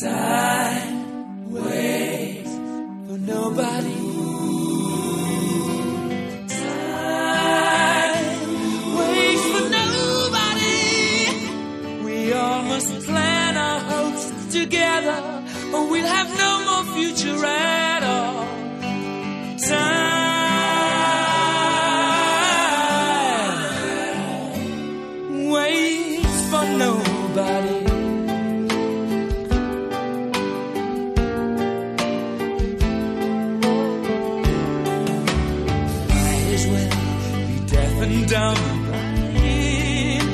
Time waits for nobody. Time waits for nobody. We all must plan our hopes together, or we'll have no more future at all. Time Well be deaf and dumb and blind.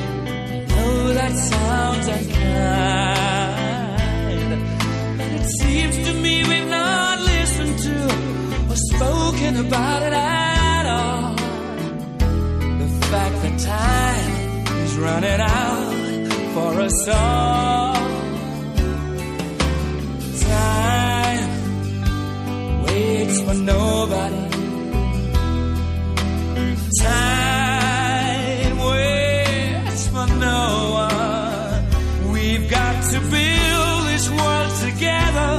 know that sounds unkind, but it seems to me we've not listened to or spoken about it at all. The fact that time is running out for us all. Time waits for nobody. Time waits for no one. We've got to build this world together,